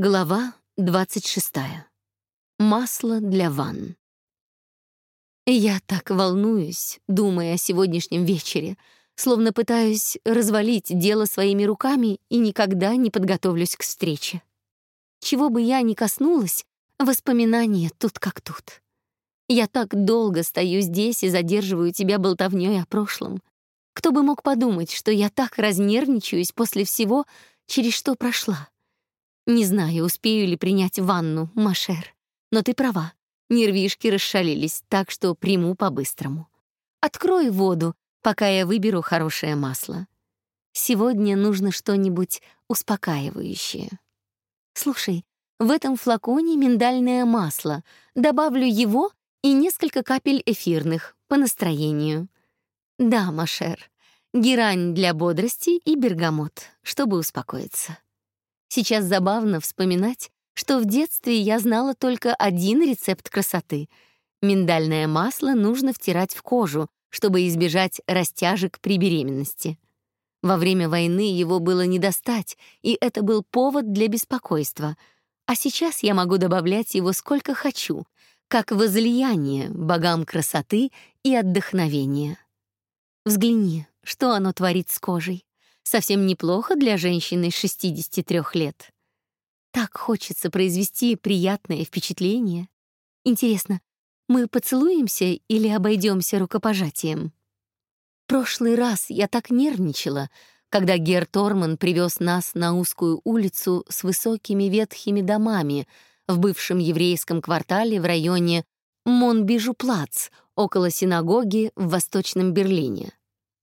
Глава 26. Масло для ванн. Я так волнуюсь, думая о сегодняшнем вечере, словно пытаюсь развалить дело своими руками и никогда не подготовлюсь к встрече. Чего бы я ни коснулась, воспоминания тут как тут. Я так долго стою здесь и задерживаю тебя болтовнёй о прошлом. Кто бы мог подумать, что я так разнервничаюсь после всего, через что прошла. Не знаю, успею ли принять ванну, Машер. Но ты права. Нервишки расшалились, так что приму по-быстрому. Открой воду, пока я выберу хорошее масло. Сегодня нужно что-нибудь успокаивающее. Слушай, в этом флаконе миндальное масло. Добавлю его и несколько капель эфирных по настроению. Да, Машер, герань для бодрости и бергамот, чтобы успокоиться. Сейчас забавно вспоминать, что в детстве я знала только один рецепт красоты. Миндальное масло нужно втирать в кожу, чтобы избежать растяжек при беременности. Во время войны его было не достать, и это был повод для беспокойства. А сейчас я могу добавлять его сколько хочу, как возлияние богам красоты и отдохновения. Взгляни, что оно творит с кожей. Совсем неплохо для женщины 63 лет. Так хочется произвести приятное впечатление. Интересно, мы поцелуемся или обойдемся рукопожатием? Прошлый раз я так нервничала, когда Гер Торман привез нас на узкую улицу с высокими ветхими домами в бывшем еврейском квартале в районе Монбижу-Плац, около синагоги в Восточном Берлине.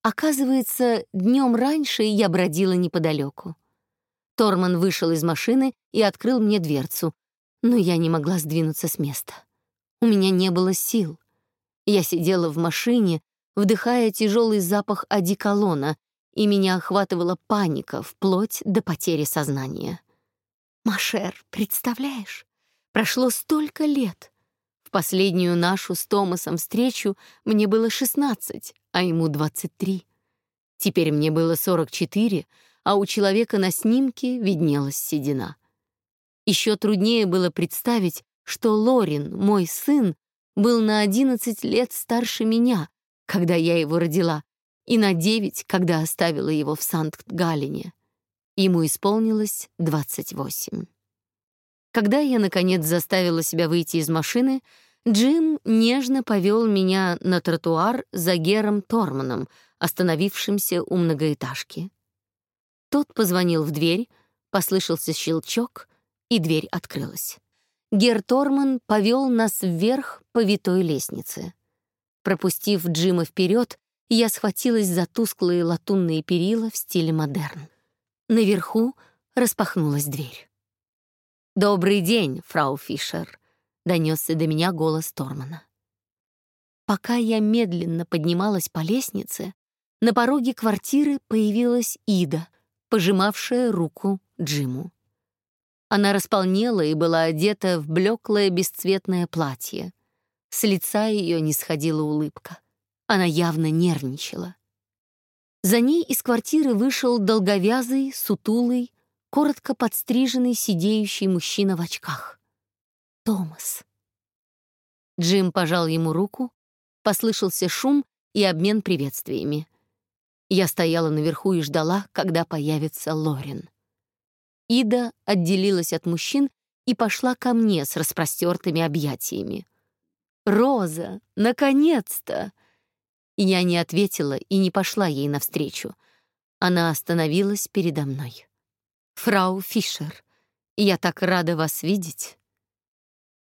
Оказывается, днем раньше я бродила неподалеку. Торман вышел из машины и открыл мне дверцу, но я не могла сдвинуться с места. У меня не было сил. Я сидела в машине, вдыхая тяжелый запах одеколона, и меня охватывала паника вплоть до потери сознания. «Машер, представляешь? Прошло столько лет. Последнюю нашу с Томасом встречу мне было 16, а ему 23. Теперь мне было 44, а у человека на снимке виднелась седина. Еще труднее было представить, что Лорин, мой сын, был на 11 лет старше меня, когда я его родила, и на 9, когда оставила его в Санкт-Галине. Ему исполнилось 28. Когда я, наконец, заставила себя выйти из машины, Джим нежно повел меня на тротуар за Гером Торманом, остановившимся у многоэтажки. Тот позвонил в дверь, послышался щелчок, и дверь открылась. Гер Торман повел нас вверх по витой лестнице. Пропустив Джима вперед, я схватилась за тусклые латунные перила в стиле модерн. Наверху распахнулась дверь. «Добрый день, фрау Фишер», донесся до меня голос Тормана. Пока я медленно поднималась по лестнице, на пороге квартиры появилась Ида, пожимавшая руку Джиму. Она располнела и была одета в блеклое бесцветное платье. С лица ее не сходила улыбка. Она явно нервничала. За ней из квартиры вышел долговязый, сутулый, коротко подстриженный сидеющий мужчина в очках. Томас. Джим пожал ему руку, послышался шум и обмен приветствиями. Я стояла наверху и ждала, когда появится Лорин. Ида отделилась от мужчин и пошла ко мне с распростертыми объятиями. «Роза, наконец-то!» Я не ответила и не пошла ей навстречу. Она остановилась передо мной. «Фрау Фишер, я так рада вас видеть!»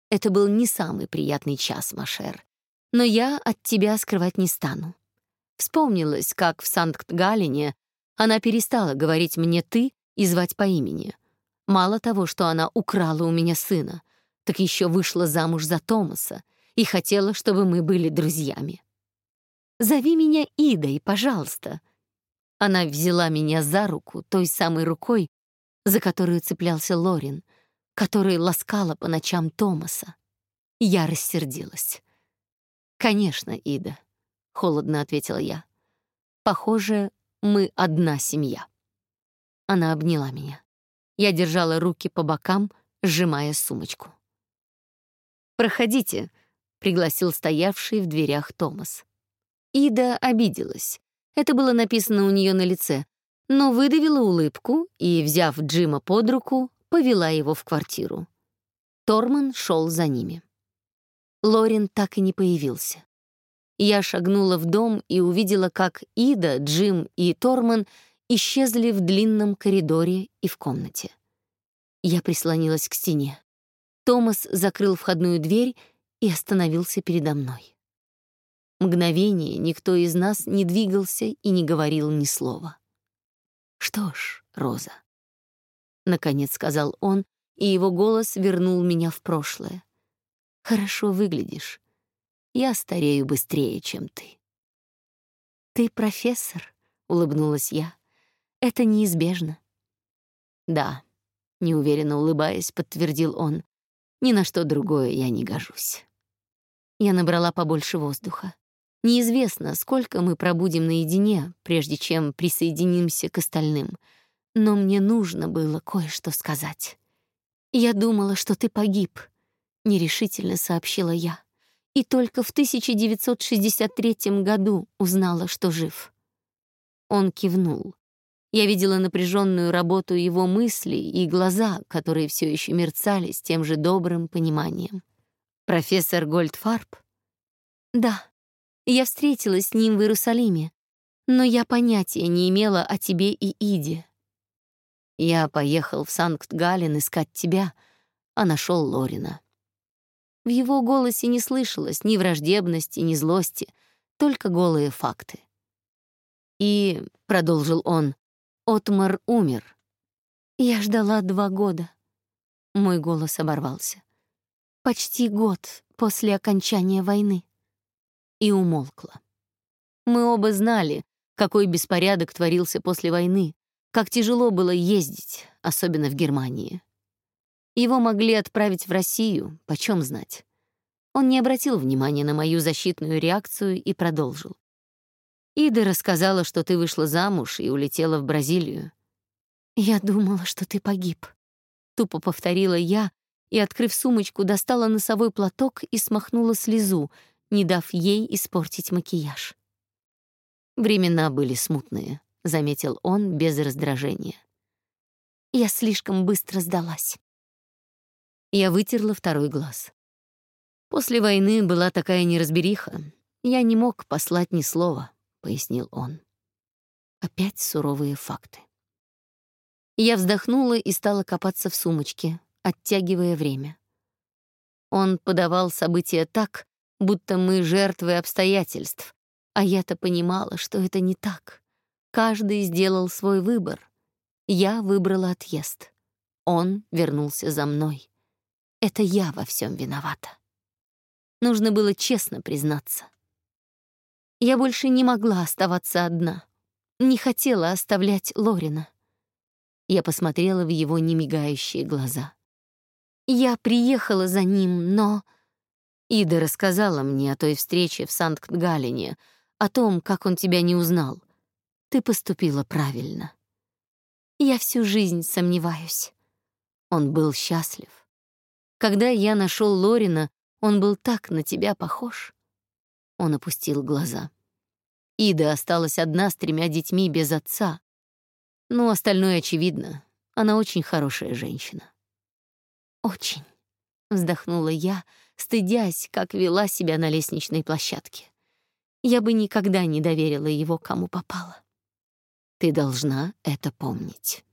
Это был не самый приятный час, Машер. Но я от тебя скрывать не стану. Вспомнилось, как в Санкт-Галине она перестала говорить мне «ты» и звать по имени. Мало того, что она украла у меня сына, так еще вышла замуж за Томаса и хотела, чтобы мы были друзьями. «Зови меня Идой, пожалуйста». Она взяла меня за руку, той самой рукой, за которую цеплялся Лорин — которой ласкала по ночам Томаса. Я рассердилась. «Конечно, Ида», — холодно ответила я. «Похоже, мы одна семья». Она обняла меня. Я держала руки по бокам, сжимая сумочку. «Проходите», — пригласил стоявший в дверях Томас. Ида обиделась. Это было написано у нее на лице, но выдавила улыбку и, взяв Джима под руку, повела его в квартиру. Торман шел за ними. Лорин так и не появился. Я шагнула в дом и увидела, как Ида, Джим и Торман исчезли в длинном коридоре и в комнате. Я прислонилась к стене. Томас закрыл входную дверь и остановился передо мной. Мгновение никто из нас не двигался и не говорил ни слова. «Что ж, Роза», — наконец сказал он, и его голос вернул меня в прошлое. «Хорошо выглядишь. Я старею быстрее, чем ты». «Ты профессор», — улыбнулась я. «Это неизбежно». «Да», — неуверенно улыбаясь, подтвердил он. «Ни на что другое я не гожусь». Я набрала побольше воздуха. Неизвестно, сколько мы пробудем наедине, прежде чем присоединимся к остальным, но мне нужно было кое-что сказать. «Я думала, что ты погиб», — нерешительно сообщила я, и только в 1963 году узнала, что жив. Он кивнул. Я видела напряженную работу его мыслей и глаза, которые все еще мерцали с тем же добрым пониманием. «Профессор Гольдфарб?» «Да», я встретилась с ним в Иерусалиме, но я понятия не имела о тебе и Иде. Я поехал в Санкт-Галлен искать тебя, а нашел Лорина. В его голосе не слышалось ни враждебности, ни злости, только голые факты. И, — продолжил он, — Отмар умер. Я ждала два года. Мой голос оборвался. Почти год после окончания войны и умолкла. Мы оба знали, какой беспорядок творился после войны, как тяжело было ездить, особенно в Германии. Его могли отправить в Россию, почем знать. Он не обратил внимания на мою защитную реакцию и продолжил. «Ида рассказала, что ты вышла замуж и улетела в Бразилию». «Я думала, что ты погиб», — тупо повторила я и, открыв сумочку, достала носовой платок и смахнула слезу, не дав ей испортить макияж. Времена были смутные, заметил он без раздражения. Я слишком быстро сдалась. Я вытерла второй глаз. После войны была такая неразбериха. Я не мог послать ни слова, пояснил он. Опять суровые факты. Я вздохнула и стала копаться в сумочке, оттягивая время. Он подавал события так, будто мы жертвы обстоятельств. А я-то понимала, что это не так. Каждый сделал свой выбор. Я выбрала отъезд. Он вернулся за мной. Это я во всем виновата. Нужно было честно признаться. Я больше не могла оставаться одна. Не хотела оставлять Лорина. Я посмотрела в его немигающие глаза. Я приехала за ним, но... Ида рассказала мне о той встрече в Санкт-Галлене, о том, как он тебя не узнал. Ты поступила правильно. Я всю жизнь сомневаюсь. Он был счастлив. Когда я нашел Лорина, он был так на тебя похож. Он опустил глаза. Ида осталась одна с тремя детьми без отца. Ну, остальное очевидно. Она очень хорошая женщина. Очень, вздохнула я, стыдясь, как вела себя на лестничной площадке. Я бы никогда не доверила его кому попало. Ты должна это помнить.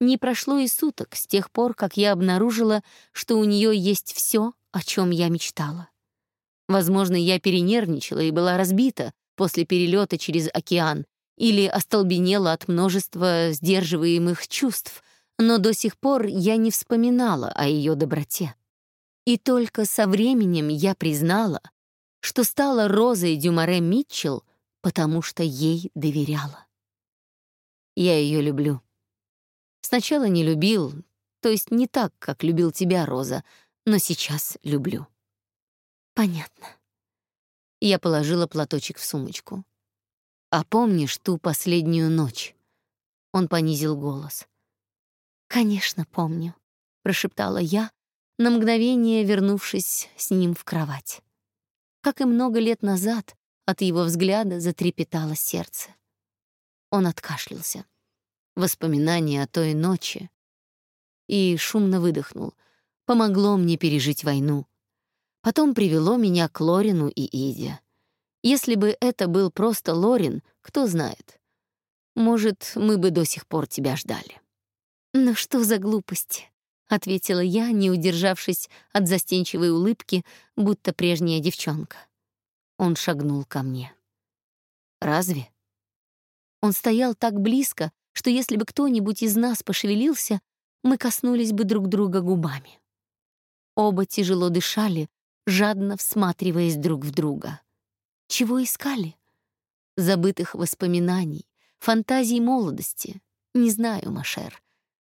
Не прошло и суток с тех пор, как я обнаружила, что у нее есть все, о чем я мечтала. Возможно, я перенервничала и была разбита после перелета через океан или остолбенела от множества сдерживаемых чувств, но до сих пор я не вспоминала о ее доброте. И только со временем я признала, что стала Розой Дюмаре Митчелл, потому что ей доверяла. Я ее люблю. Сначала не любил, то есть не так, как любил тебя, Роза, но сейчас люблю. Понятно. Я положила платочек в сумочку. А помнишь ту последнюю ночь? Он понизил голос. «Конечно, помню», — прошептала я, на мгновение вернувшись с ним в кровать. Как и много лет назад, от его взгляда затрепетало сердце. Он откашлялся. Воспоминания о той ночи. И шумно выдохнул. Помогло мне пережить войну. Потом привело меня к Лорину и Иде. Если бы это был просто Лорин, кто знает. Может, мы бы до сих пор тебя ждали. «Ну что за глупости?» — ответила я, не удержавшись от застенчивой улыбки, будто прежняя девчонка. Он шагнул ко мне. «Разве?» Он стоял так близко, что если бы кто-нибудь из нас пошевелился, мы коснулись бы друг друга губами. Оба тяжело дышали, жадно всматриваясь друг в друга. Чего искали? Забытых воспоминаний, фантазий молодости. Не знаю, Машер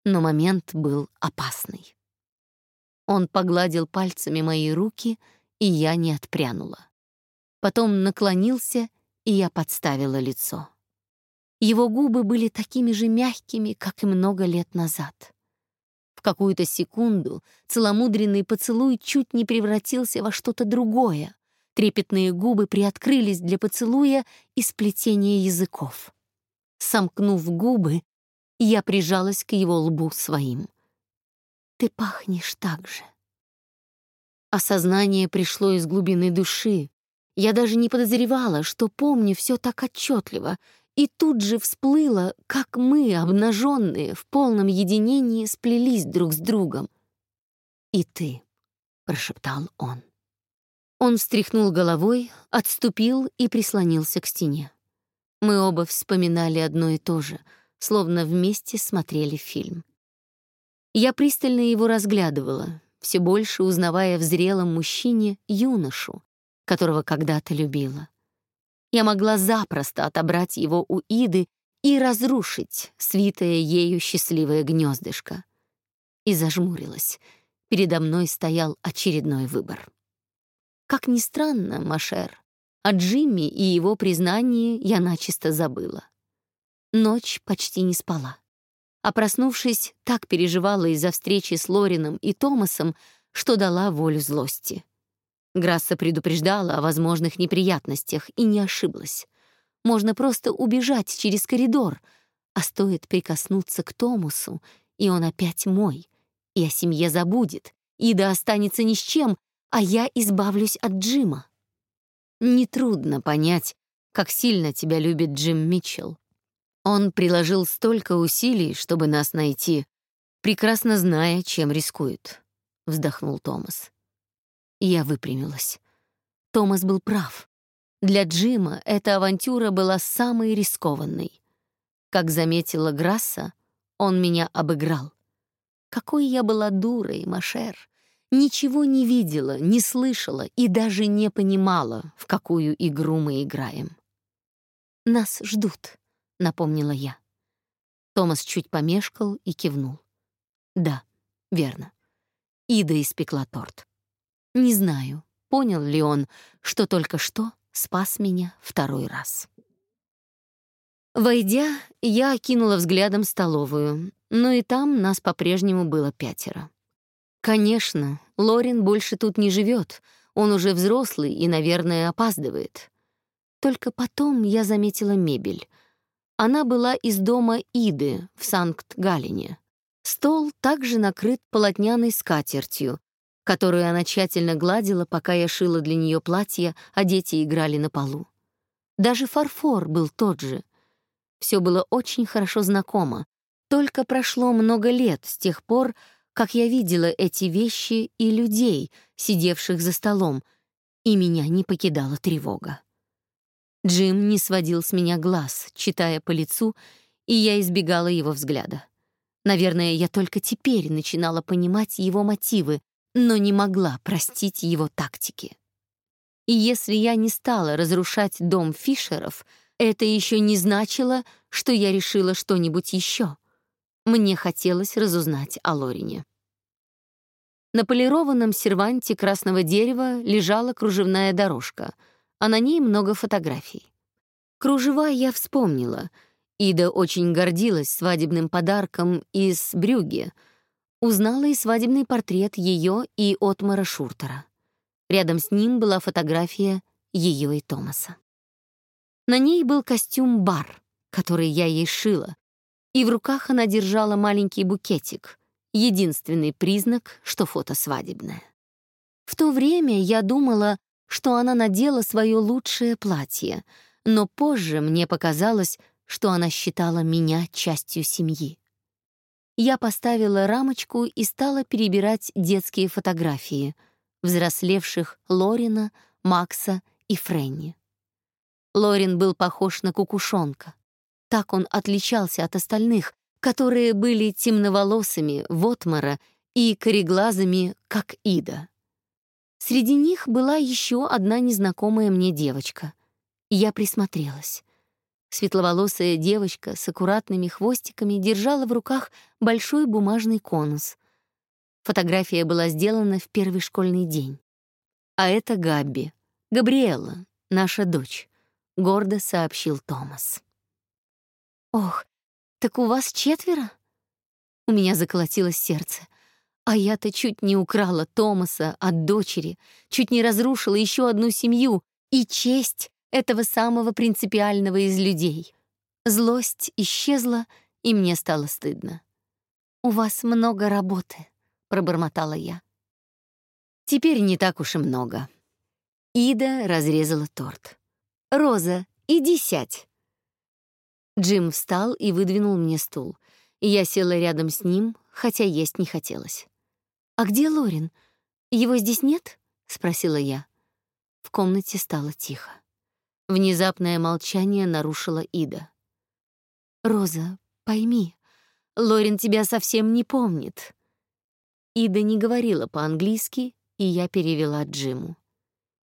но момент был опасный. Он погладил пальцами мои руки, и я не отпрянула. Потом наклонился, и я подставила лицо. Его губы были такими же мягкими, как и много лет назад. В какую-то секунду целомудренный поцелуй чуть не превратился во что-то другое. Трепетные губы приоткрылись для поцелуя и сплетения языков. Сомкнув губы, я прижалась к его лбу своим. «Ты пахнешь так же». Осознание пришло из глубины души. Я даже не подозревала, что помню все так отчетливо, и тут же всплыло, как мы, обнаженные, в полном единении сплелись друг с другом. «И ты», — прошептал он. Он встряхнул головой, отступил и прислонился к стене. Мы оба вспоминали одно и то же — словно вместе смотрели фильм. Я пристально его разглядывала, все больше узнавая в зрелом мужчине юношу, которого когда-то любила. Я могла запросто отобрать его у Иды и разрушить свитое ею счастливое гнездышко. И зажмурилась. Передо мной стоял очередной выбор. Как ни странно, Машер, о Джимми и его признании я начисто забыла. Ночь почти не спала. А проснувшись, так переживала из-за встречи с Лорином и Томасом, что дала волю злости. Грасса предупреждала о возможных неприятностях и не ошиблась. Можно просто убежать через коридор, а стоит прикоснуться к Томасу, и он опять мой, и о семье забудет, Ида останется ни с чем, а я избавлюсь от Джима. Нетрудно понять, как сильно тебя любит Джим Митчелл. Он приложил столько усилий, чтобы нас найти, прекрасно зная, чем рискует, — вздохнул Томас. Я выпрямилась. Томас был прав. Для Джима эта авантюра была самой рискованной. Как заметила Грасса, он меня обыграл. Какой я была дурой, Машер. Ничего не видела, не слышала и даже не понимала, в какую игру мы играем. Нас ждут. — напомнила я. Томас чуть помешкал и кивнул. «Да, верно. Ида испекла торт. Не знаю, понял ли он, что только что спас меня второй раз». Войдя, я окинула взглядом столовую, но и там нас по-прежнему было пятеро. Конечно, Лорин больше тут не живет, он уже взрослый и, наверное, опаздывает. Только потом я заметила мебель — она была из дома Иды в Санкт-Галине. Стол также накрыт полотняной скатертью, которую она тщательно гладила, пока я шила для нее платье, а дети играли на полу. Даже фарфор был тот же. Все было очень хорошо знакомо. Только прошло много лет с тех пор, как я видела эти вещи и людей, сидевших за столом, и меня не покидала тревога. Джим не сводил с меня глаз, читая по лицу, и я избегала его взгляда. Наверное, я только теперь начинала понимать его мотивы, но не могла простить его тактики. И если я не стала разрушать дом Фишеров, это еще не значило, что я решила что-нибудь еще. Мне хотелось разузнать о Лорине. На полированном серванте красного дерева лежала кружевная дорожка — а на ней много фотографий. Кружева я вспомнила, Ида очень гордилась свадебным подарком из Брюгге. Узнала и свадебный портрет ее и Отмара Шуртера. Рядом с ним была фотография ее и Томаса. На ней был костюм-бар, который я ей шила, и в руках она держала маленький букетик, единственный признак, что фото свадебное. В то время я думала, что она надела свое лучшее платье, но позже мне показалось, что она считала меня частью семьи. Я поставила рамочку и стала перебирать детские фотографии взрослевших Лорина, Макса и Френни. Лорин был похож на кукушонка. Так он отличался от остальных, которые были темноволосыми, вотмара и кореглазыми, как Ида. Среди них была еще одна незнакомая мне девочка. Я присмотрелась. Светловолосая девочка с аккуратными хвостиками держала в руках большой бумажный конус. Фотография была сделана в первый школьный день. А это Габби, Габриэла, наша дочь, гордо сообщил Томас. Ох, так у вас четверо? У меня заколотилось сердце. А я-то чуть не украла Томаса от дочери, чуть не разрушила еще одну семью и честь этого самого принципиального из людей. Злость исчезла, и мне стало стыдно. «У вас много работы», — пробормотала я. «Теперь не так уж и много». Ида разрезала торт. «Роза, иди сядь». Джим встал и выдвинул мне стул. Я села рядом с ним, хотя есть не хотелось. «А где Лорин? Его здесь нет?» — спросила я. В комнате стало тихо. Внезапное молчание нарушила Ида. «Роза, пойми, Лорин тебя совсем не помнит». Ида не говорила по-английски, и я перевела Джиму.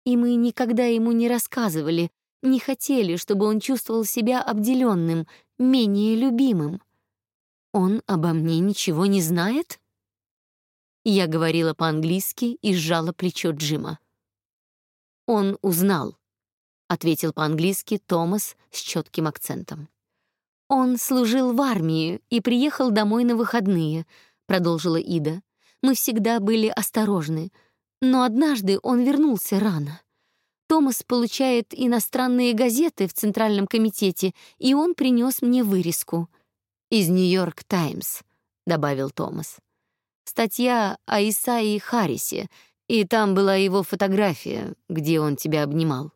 И мы никогда ему не рассказывали, не хотели, чтобы он чувствовал себя обделенным, менее любимым. Он обо мне ничего не знает? Я говорила по-английски и сжала плечо Джима. «Он узнал», — ответил по-английски Томас с четким акцентом. «Он служил в армии и приехал домой на выходные», — продолжила Ида. «Мы всегда были осторожны, но однажды он вернулся рано. Томас получает иностранные газеты в Центральном комитете, и он принес мне вырезку. «Из Нью-Йорк Таймс», — добавил Томас статья о Исаии Харрисе, и там была его фотография, где он тебя обнимал.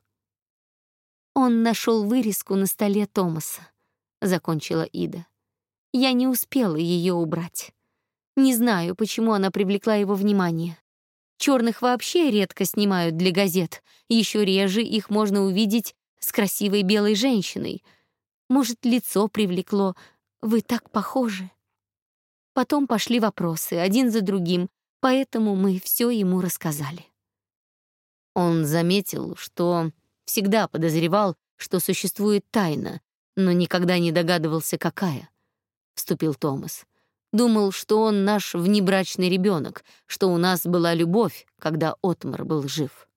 Он нашел вырезку на столе Томаса, закончила Ида. Я не успела ее убрать. Не знаю, почему она привлекла его внимание. Черных вообще редко снимают для газет, еще реже их можно увидеть с красивой белой женщиной. Может, лицо привлекло. Вы так похожи. Потом пошли вопросы, один за другим, поэтому мы все ему рассказали. Он заметил, что всегда подозревал, что существует тайна, но никогда не догадывался, какая. Вступил Томас. Думал, что он наш внебрачный ребенок, что у нас была любовь, когда Отмар был жив.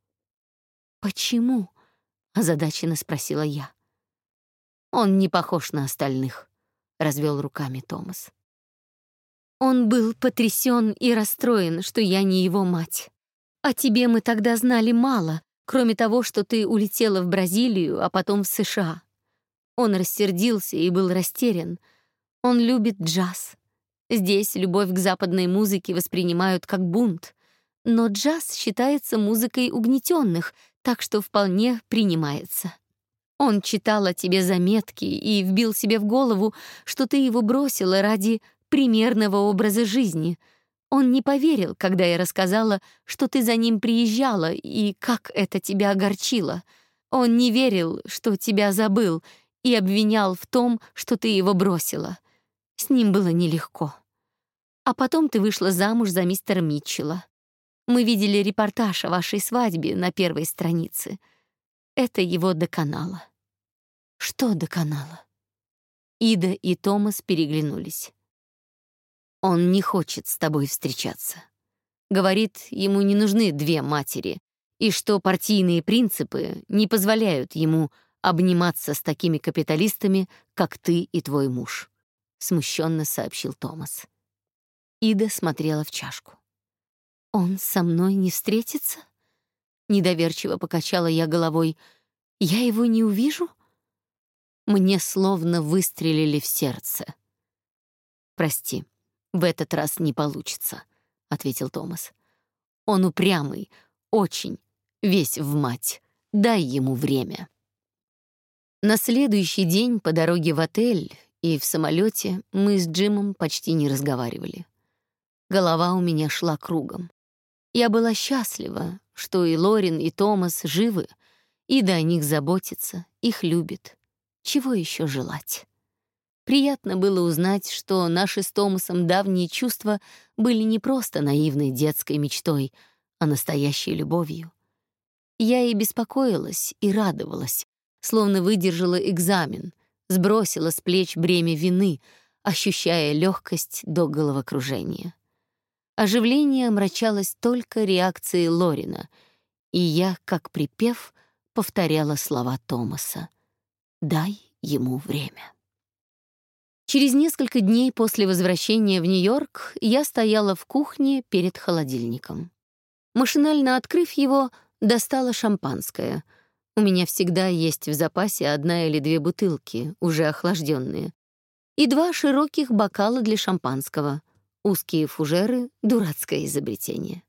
«Почему?» — озадаченно спросила я. «Он не похож на остальных», — развел руками Томас. Он был потрясен и расстроен, что я не его мать. О тебе мы тогда знали мало, кроме того, что ты улетела в Бразилию, а потом в США. Он рассердился и был растерян. Он любит джаз. Здесь любовь к западной музыке воспринимают как бунт. Но джаз считается музыкой угнетенных, так что вполне принимается. Он читал о тебе заметки и вбил себе в голову, что ты его бросила ради примерного образа жизни. Он не поверил, когда я рассказала, что ты за ним приезжала и как это тебя огорчило. Он не верил, что тебя забыл, и обвинял в том, что ты его бросила. С ним было нелегко. А потом ты вышла замуж за мистера Митчелла. Мы видели репортаж о вашей свадьбе на первой странице. Это его доконало. Что доконало? Ида и Томас переглянулись. Он не хочет с тобой встречаться. Говорит, ему не нужны две матери, и что партийные принципы не позволяют ему обниматься с такими капиталистами, как ты и твой муж», — смущенно сообщил Томас. Ида смотрела в чашку. «Он со мной не встретится?» Недоверчиво покачала я головой. «Я его не увижу?» Мне словно выстрелили в сердце. «Прости, в этот раз не получится», — ответил Томас. «Он упрямый, очень, весь в мать. Дай ему время». На следующий день по дороге в отель и в самолете мы с Джимом почти не разговаривали. Голова у меня шла кругом. Я была счастлива, что и Лорин, и Томас живы, и до них заботится, их любит. Чего еще желать? Приятно было узнать, что наши с Томасом давние чувства были не просто наивной детской мечтой, а настоящей любовью. Я и беспокоилась, и радовалась, словно выдержала экзамен, сбросила с плеч бремя вины, ощущая легкость до головокружения. Оживление омрачалось только реакцией Лорина, и я, как припев, повторяла слова Томаса. «Дай ему время». Через несколько дней после возвращения в Нью-Йорк я стояла в кухне перед холодильником. Машинально открыв его, достала шампанское. У меня всегда есть в запасе одна или две бутылки, уже охлажденные, и два широких бокала для шампанского. Узкие фужеры — дурацкое изобретение.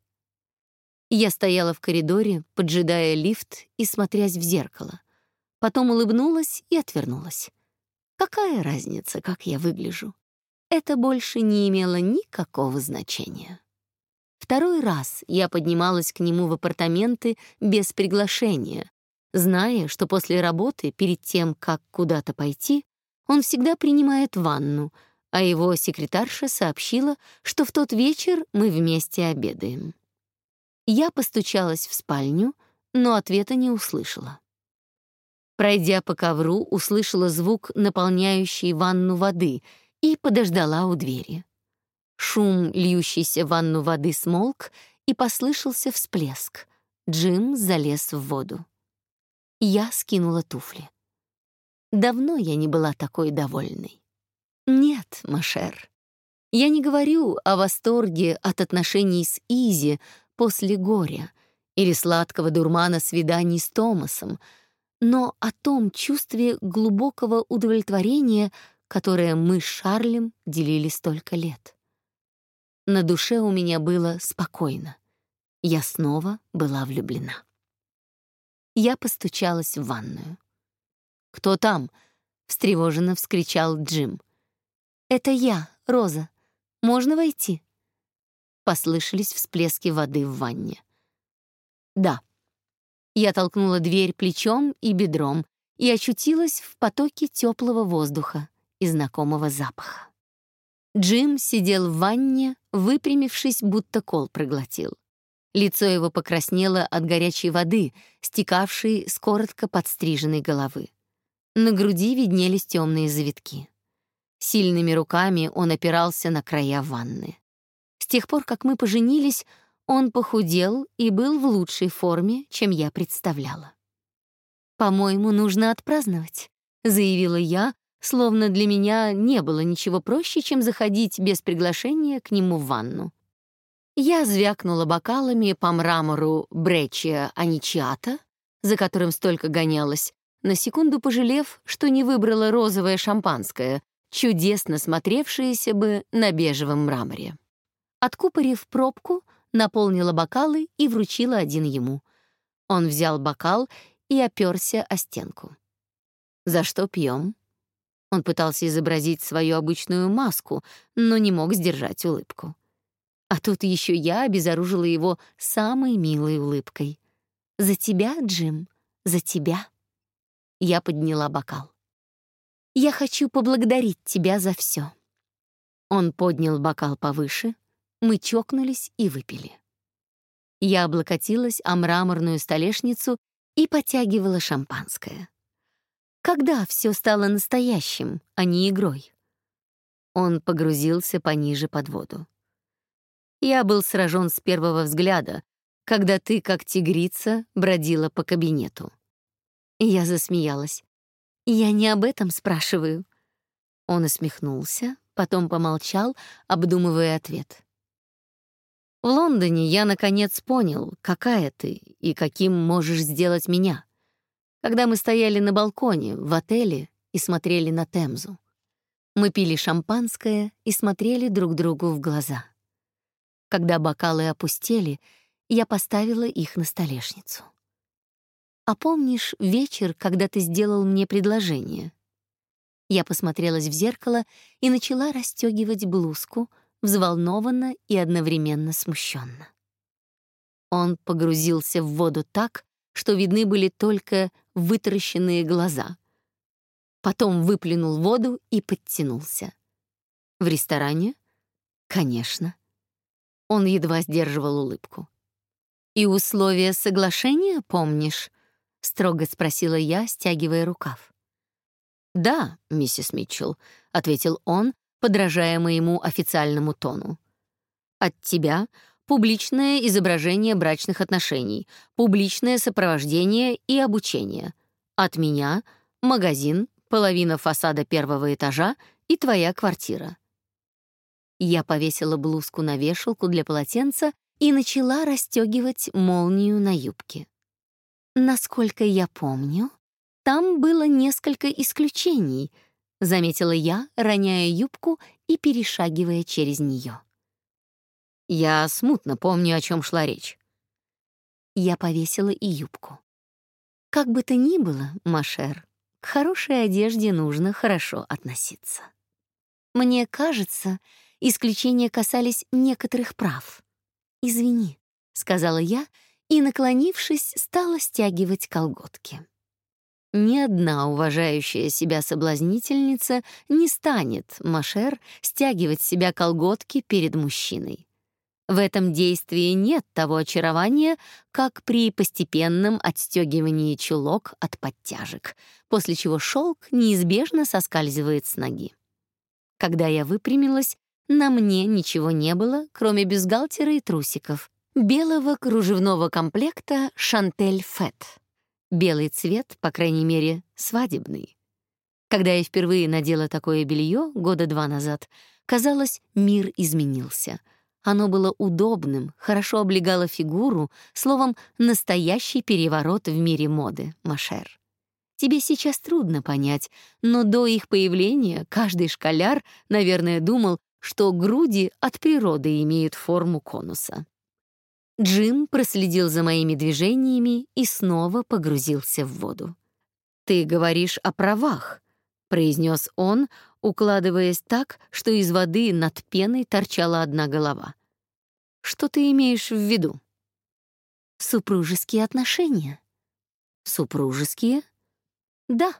Я стояла в коридоре, поджидая лифт и смотрясь в зеркало. Потом улыбнулась и отвернулась. Какая разница, как я выгляжу? Это больше не имело никакого значения. Второй раз я поднималась к нему в апартаменты без приглашения, зная, что после работы, перед тем, как куда-то пойти, он всегда принимает ванну — а его секретарша сообщила, что в тот вечер мы вместе обедаем. Я постучалась в спальню, но ответа не услышала. Пройдя по ковру, услышала звук наполняющей ванну воды и подождала у двери. Шум льющейся в ванну воды смолк, и послышался всплеск. Джим залез в воду. Я скинула туфли. Давно я не была такой довольной. Нет, Машер. Я не говорю о восторге от отношений с Изи после горя или сладкого дурмана свиданий с Томасом, но о том чувстве глубокого удовлетворения, которое мы с Шарлем делили столько лет. На душе у меня было спокойно. Я снова была влюблена. Я постучалась в ванную. «Кто там?» — встревоженно вскричал Джим. «Это я, Роза. Можно войти?» Послышались всплески воды в ванне. «Да». Я толкнула дверь плечом и бедром и очутилась в потоке теплого воздуха и знакомого запаха. Джим сидел в ванне, выпрямившись, будто кол проглотил. Лицо его покраснело от горячей воды, стекавшей с коротко подстриженной головы. На груди виднелись темные завитки. Сильными руками он опирался на края ванны. С тех пор, как мы поженились, он похудел и был в лучшей форме, чем я представляла. «По-моему, нужно отпраздновать», — заявила я, словно для меня не было ничего проще, чем заходить без приглашения к нему в ванну. Я звякнула бокалами по мрамору Бречия Аничиата, за которым столько гонялась, на секунду пожалев, что не выбрала розовое шампанское, чудесно смотревшиеся бы на бежевом мраморе. Откупорив пробку, наполнила бокалы и вручила один ему. Он взял бокал и оперся о стенку. «За что пьем?» Он пытался изобразить свою обычную маску, но не мог сдержать улыбку. А тут еще я обезоружила его самой милой улыбкой. «За тебя, Джим, за тебя». Я подняла бокал. Я хочу поблагодарить тебя за все. Он поднял бокал повыше, мы чокнулись и выпили. Я облокотилась о мраморную столешницу и потягивала шампанское. Когда все стало настоящим, а не игрой? Он погрузился пониже под воду. Я был сражен с первого взгляда, когда ты, как тигрица, бродила по кабинету. Я засмеялась. Я не об этом спрашиваю. Он усмехнулся, потом помолчал, обдумывая ответ. В Лондоне я наконец понял, какая ты и каким можешь сделать меня. Когда мы стояли на балконе в отеле и смотрели на Темзу. Мы пили шампанское и смотрели друг другу в глаза. Когда бокалы опустели, я поставила их на столешницу. А помнишь вечер, когда ты сделал мне предложение? Я посмотрелась в зеркало и начала расстегивать блузку, взволнованно и одновременно смущенно. Он погрузился в воду так, что видны были только вытаращенные глаза. Потом выплюнул воду и подтянулся. В ресторане? Конечно. Он едва сдерживал улыбку. «И условия соглашения помнишь?» — строго спросила я, стягивая рукав. «Да, миссис Митчелл», — ответил он, подражая моему официальному тону. «От тебя публичное изображение брачных отношений, публичное сопровождение и обучение. От меня — магазин, половина фасада первого этажа и твоя квартира». Я повесила блузку на вешалку для полотенца и начала расстегивать молнию на юбке. Насколько я помню, там было несколько исключений, заметила я, роняя юбку и перешагивая через нее. Я смутно помню, о чем шла речь. Я повесила и юбку. Как бы то ни было, Машер, к хорошей одежде нужно хорошо относиться. Мне кажется, исключения касались некоторых прав. Извини, сказала я и, наклонившись, стала стягивать колготки. Ни одна уважающая себя соблазнительница не станет, Машер, стягивать себя колготки перед мужчиной. В этом действии нет того очарования, как при постепенном отстегивании чулок от подтяжек, после чего шелк неизбежно соскальзывает с ноги. Когда я выпрямилась, на мне ничего не было, кроме бюстгальтера и трусиков, белого кружевного комплекта «Шантель Фет». Белый цвет, по крайней мере, свадебный. Когда я впервые надела такое белье года два назад, казалось, мир изменился. Оно было удобным, хорошо облегало фигуру, словом, настоящий переворот в мире моды, Машер. Тебе сейчас трудно понять, но до их появления каждый школяр, наверное, думал, что груди от природы имеют форму конуса. Джим проследил за моими движениями и снова погрузился в воду. «Ты говоришь о правах», — произнес он, укладываясь так, что из воды над пеной торчала одна голова. «Что ты имеешь в виду?» «Супружеские отношения». «Супружеские?» «Да.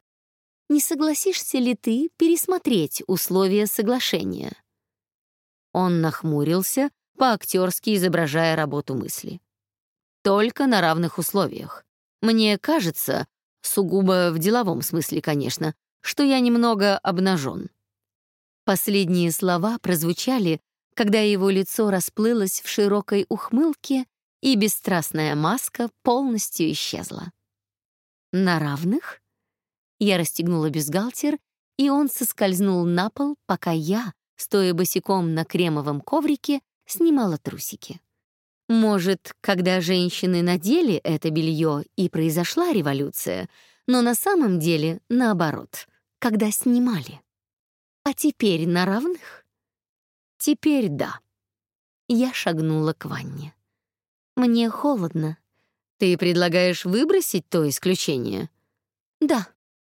Не согласишься ли ты пересмотреть условия соглашения?» Он нахмурился, по-актерски изображая работу мысли. Только на равных условиях. Мне кажется, сугубо в деловом смысле, конечно, что я немного обнажен. Последние слова прозвучали, когда его лицо расплылось в широкой ухмылке, и бесстрастная маска полностью исчезла. «На равных?» Я расстегнула бюстгальтер, и он соскользнул на пол, пока я, стоя босиком на кремовом коврике, снимала трусики. Может, когда женщины надели это белье и произошла революция, но на самом деле наоборот, когда снимали. А теперь на равных? Теперь да. Я шагнула к ванне. Мне холодно. Ты предлагаешь выбросить то исключение? Да.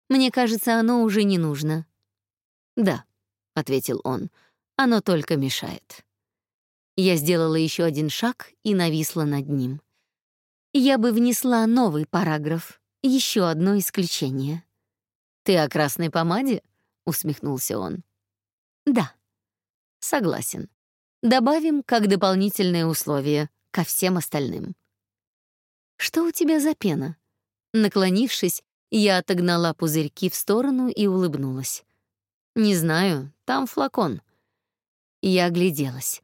Мне кажется, оно уже не нужно. Да, ответил он. Оно только мешает. Я сделала еще один шаг и нависла над ним. Я бы внесла новый параграф, еще одно исключение. Ты о красной помаде? усмехнулся он. Да. Согласен. Добавим как дополнительное условие ко всем остальным. Что у тебя за пена? Наклонившись, я отогнала пузырьки в сторону и улыбнулась. Не знаю, там флакон. Я огляделась.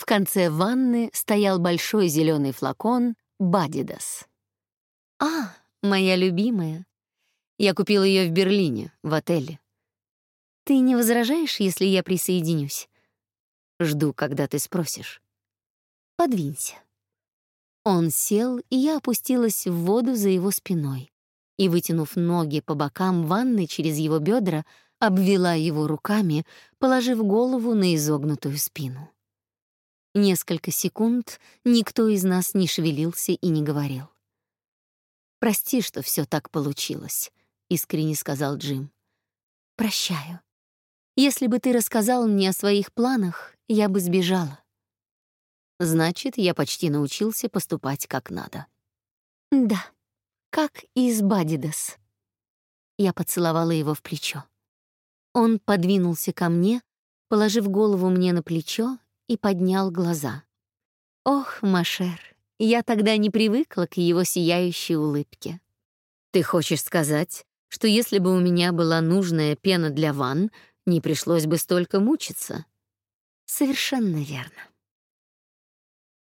В конце ванны стоял большой зеленый флакон Бадидас. «А, моя любимая!» Я купил ее в Берлине, в отеле. Ты не возражаешь, если я присоединюсь? Жду, когда ты спросишь. Подвинься. Он сел, и я опустилась в воду за его спиной и, вытянув ноги по бокам ванны через его бедра, обвела его руками, положив голову на изогнутую спину. Несколько секунд никто из нас не шевелился и не говорил. «Прости, что все так получилось», — искренне сказал Джим. «Прощаю. Если бы ты рассказал мне о своих планах, я бы сбежала». «Значит, я почти научился поступать как надо». «Да, как из Бадидас». Я поцеловала его в плечо. Он подвинулся ко мне, положив голову мне на плечо и поднял глаза. Ох, Машер, я тогда не привыкла к его сияющей улыбке. Ты хочешь сказать, что если бы у меня была нужная пена для ванн, не пришлось бы столько мучиться? Совершенно верно.